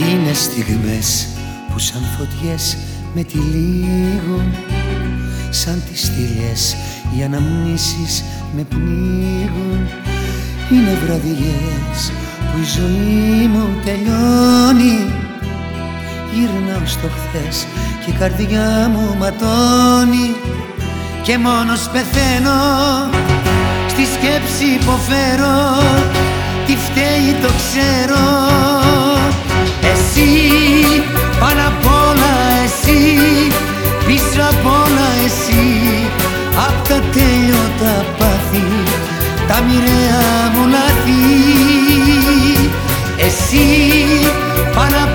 Είναι στιγμές που σαν φωτιές με τυλίγουν Σαν τις στήλες οι αναμνήσεις με πνίγουν Είναι βραδιές που η ζωή μου τελειώνει. Γυρνάω στο χθες και η καρδιά μου ματώνει. Και μόνος πεθαίνω στη σκέψη υποφέρω απ' όλα εσύ Απ' τα τέλειωτα πάθη Τα μοιραία μου λάθη. Εσύ πάνω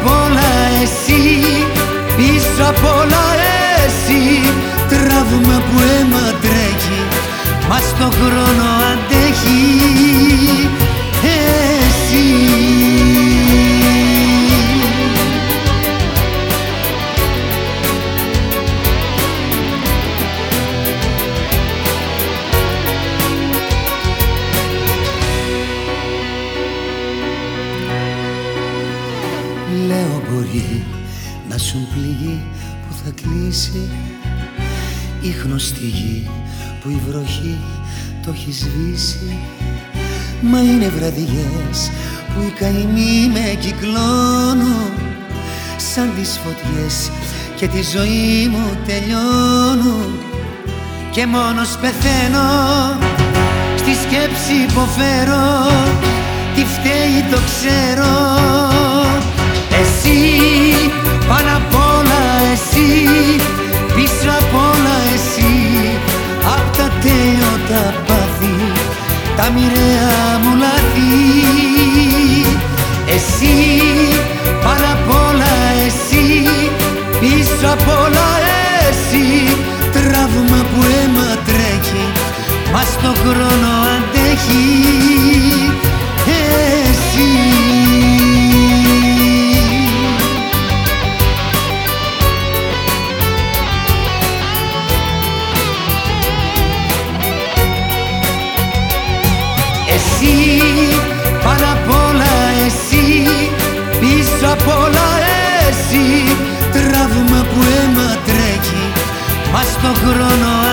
μπορεί να σου πληγή που θα κλείσει η γνωστή γη που η βροχή το έχει σβήσει. Μα είναι βραδιές που οι καημοί με κυκλώνουν σαν τις φωτιές και τη ζωή μου τελειώνουν. Και μόνος πεθαίνω στη σκέψη υποφέρω τι φταίει το ξέρω τέλειωτα πάθη τα μοιραία μου λάθη. Εσύ πάνω απ' όλα εσύ πίσω απ' όλα εσύ. Τραύμα που αίμα τρέχει μας στο χρόνο αντέχει. Εσύ εσύ Πάνω απ' όλα εσύ Πίσω απ' όλα εσύ. Τραύμα που αίμα τρέχει Μας στον χρόνο